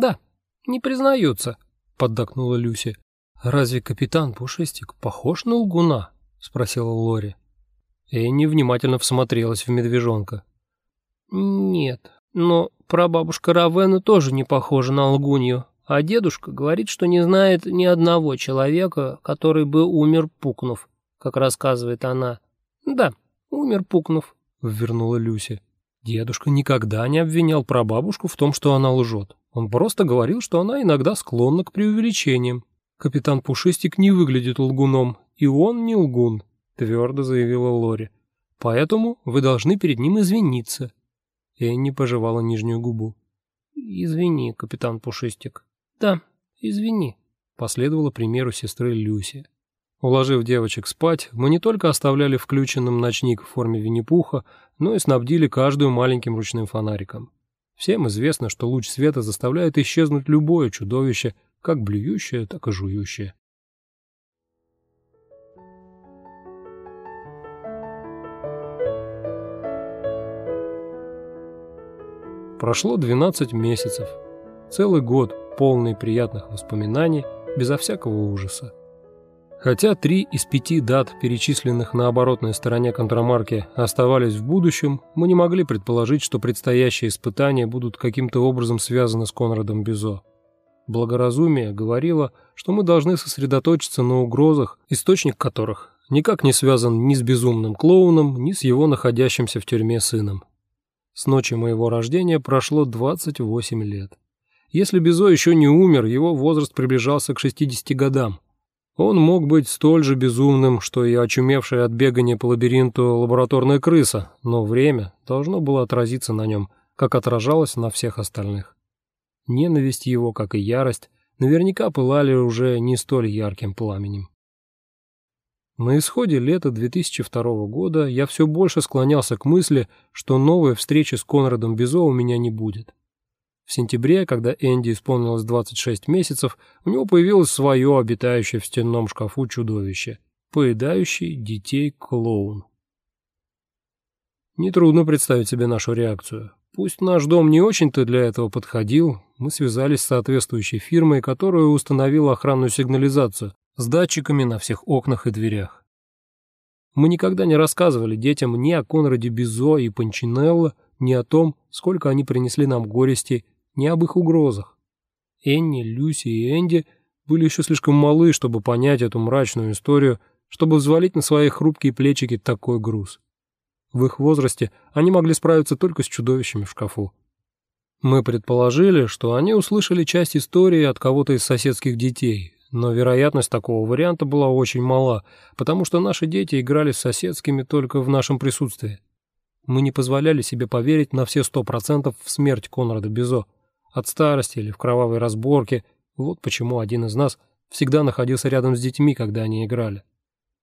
Да, не признаются, поддакнула Люси. Разве капитан Пушистик похож на лгуна? спросила Лори. Энни внимательно всмотрелась в медвежонка. Нет, но прабабушка Равена тоже не похожа на лгунью, а дедушка говорит, что не знает ни одного человека, который бы умер пукнув, как рассказывает она. Да, умер пукнув, вернула Люси. Дедушка никогда не обвинял прабабушку в том, что она лжет. Он просто говорил, что она иногда склонна к преувеличениям. Капитан Пушистик не выглядит лгуном, и он не лгун, твердо заявила Лори. Поэтому вы должны перед ним извиниться. Энни пожевала нижнюю губу. Извини, капитан Пушистик. Да, извини, последовала примеру сестры Люси. Уложив девочек спать, мы не только оставляли включенным ночник в форме Винни-Пуха, но и снабдили каждую маленьким ручным фонариком. Всем известно, что луч света заставляет исчезнуть любое чудовище, как блюющее, так и жующее. Прошло 12 месяцев. Целый год, полный приятных воспоминаний, безо всякого ужаса. Хотя три из пяти дат, перечисленных на оборотной стороне контрамарки, оставались в будущем, мы не могли предположить, что предстоящие испытания будут каким-то образом связаны с Конрадом Бизо. Благоразумие говорило, что мы должны сосредоточиться на угрозах, источник которых никак не связан ни с безумным клоуном, ни с его находящимся в тюрьме сыном. С ночи моего рождения прошло 28 лет. Если Бизо еще не умер, его возраст приближался к 60 годам. Он мог быть столь же безумным, что и очумевшая от бегания по лабиринту лабораторная крыса, но время должно было отразиться на нем, как отражалось на всех остальных. Ненависть его, как и ярость, наверняка пылали уже не столь ярким пламенем. На исходе лета 2002 года я все больше склонялся к мысли, что новой встречи с Конрадом Бизо у меня не будет. В сентябре, когда Энди исполнилось 26 месяцев, у него появилось свое обитающее в стенном шкафу чудовище, поедающий детей клоун. Нетрудно представить себе нашу реакцию. Пусть наш дом не очень-то для этого подходил, мы связались с соответствующей фирмой, которая установила охранную сигнализацию с датчиками на всех окнах и дверях. Мы никогда не рассказывали детям ни о Конраде Бизо и Панчинелло, ни о том, сколько они принесли нам горести ни об их угрозах. Энни, Люси и Энди были еще слишком малы, чтобы понять эту мрачную историю, чтобы взвалить на свои хрупкие плечики такой груз. В их возрасте они могли справиться только с чудовищами в шкафу. Мы предположили, что они услышали часть истории от кого-то из соседских детей, но вероятность такого варианта была очень мала, потому что наши дети играли с соседскими только в нашем присутствии. Мы не позволяли себе поверить на все сто процентов в смерть Конрада Бизо, от старости или в кровавой разборке. Вот почему один из нас всегда находился рядом с детьми, когда они играли.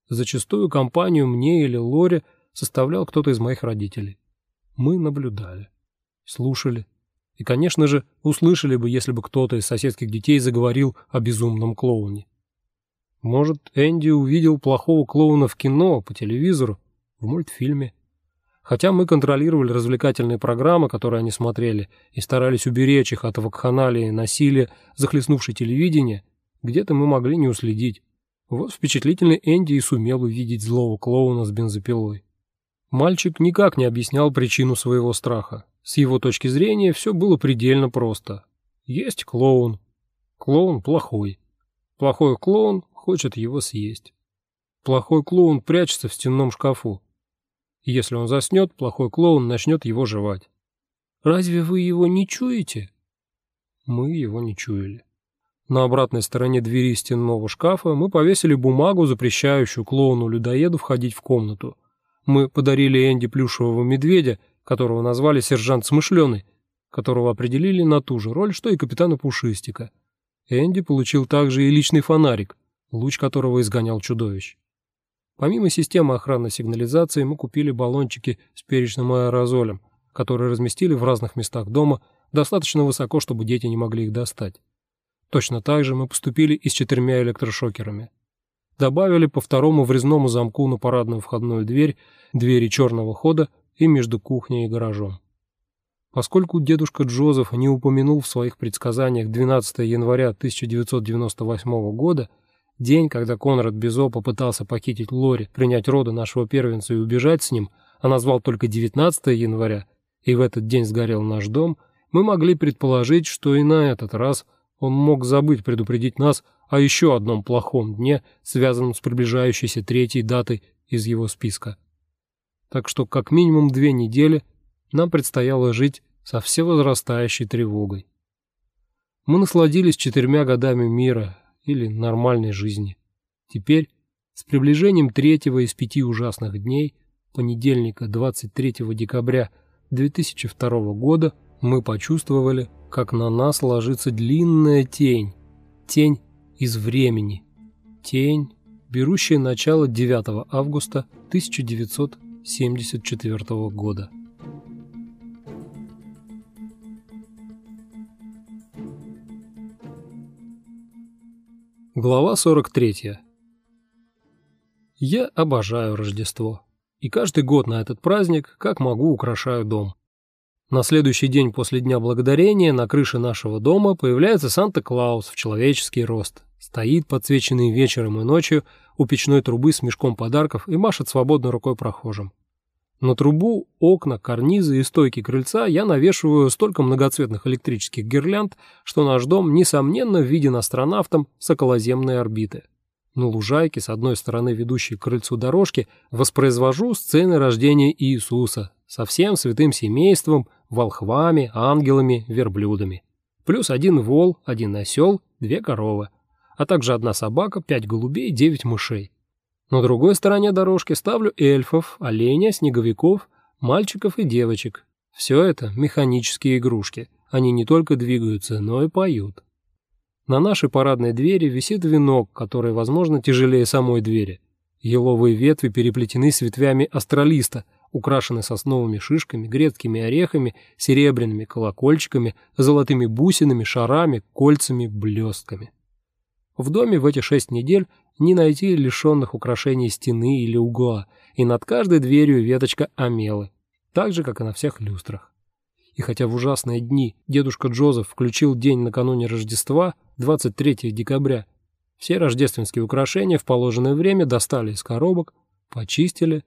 Зачастую компанию мне или Лоре составлял кто-то из моих родителей. Мы наблюдали, слушали и, конечно же, услышали бы, если бы кто-то из соседских детей заговорил о безумном клоуне. Может, Энди увидел плохого клоуна в кино, по телевизору, в мультфильме. Хотя мы контролировали развлекательные программы, которые они смотрели, и старались уберечь их от вакханалии насилия, захлестнувшей телевидение, где-то мы могли не уследить. Вот впечатлительный Энди и сумел увидеть злого клоуна с бензопилой. Мальчик никак не объяснял причину своего страха. С его точки зрения все было предельно просто. Есть клоун. Клоун плохой. Плохой клоун хочет его съесть. Плохой клоун прячется в стенном шкафу. Если он заснет, плохой клоун начнет его жевать. Разве вы его не чуете? Мы его не чуяли. На обратной стороне двери стенного шкафа мы повесили бумагу, запрещающую клоуну-людоеду входить в комнату. Мы подарили Энди плюшевого медведя, которого назвали сержант Смышленый, которого определили на ту же роль, что и капитана Пушистика. Энди получил также и личный фонарик, луч которого изгонял чудовищ. Помимо системы охранной сигнализации мы купили баллончики с перечным аэрозолем, которые разместили в разных местах дома достаточно высоко, чтобы дети не могли их достать. Точно так же мы поступили и с четырьмя электрошокерами. Добавили по второму врезному замку на парадную входную дверь, двери черного хода и между кухней и гаражом. Поскольку дедушка Джозеф не упомянул в своих предсказаниях 12 января 1998 года, день, когда Конрад Безо попытался похитить Лори, принять роды нашего первенца и убежать с ним, а назвал только 19 января, и в этот день сгорел наш дом, мы могли предположить, что и на этот раз он мог забыть предупредить нас о еще одном плохом дне, связанном с приближающейся третьей датой из его списка. Так что как минимум две недели нам предстояло жить со всевозрастающей тревогой. Мы насладились четырьмя годами мира или нормальной жизни. Теперь, с приближением третьего из пяти ужасных дней, понедельника 23 декабря 2002 года, мы почувствовали, как на нас ложится длинная тень, тень из времени, тень, берущая начало 9 августа 1974 года. Глава 43. Я обожаю Рождество. И каждый год на этот праздник, как могу, украшаю дом. На следующий день после Дня Благодарения на крыше нашего дома появляется Санта-Клаус в человеческий рост. Стоит, подсвеченный вечером и ночью, у печной трубы с мешком подарков и машет свободной рукой прохожим. На трубу, окна, карнизы и стойки крыльца я навешиваю столько многоцветных электрических гирлянд, что наш дом, несомненно, виден астронавтом с околоземной орбиты. На лужайке, с одной стороны ведущей к крыльцу дорожки, воспроизвожу сцены рождения Иисуса со всем святым семейством, волхвами, ангелами, верблюдами. Плюс один вол, один осел, две коровы, а также одна собака, пять голубей, девять мышей. На другой стороне дорожки ставлю эльфов, оленя, снеговиков, мальчиков и девочек. Все это механические игрушки. Они не только двигаются, но и поют. На нашей парадной двери висит венок, который, возможно, тяжелее самой двери. Еловые ветви переплетены с ветвями астролиста, украшены сосновыми шишками, грецкими орехами, серебряными колокольчиками, золотыми бусинами, шарами, кольцами, блестками. В доме в эти шесть недель не найти лишенных украшений стены или угла, и над каждой дверью веточка амелы, так же, как и на всех люстрах. И хотя в ужасные дни дедушка Джозеф включил день накануне Рождества, 23 декабря, все рождественские украшения в положенное время достали из коробок, почистили,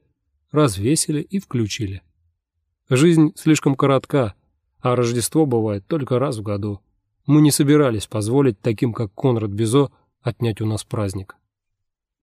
развесили и включили. Жизнь слишком коротка, а Рождество бывает только раз в году. Мы не собирались позволить таким, как Конрад Безо, отнять у нас праздник.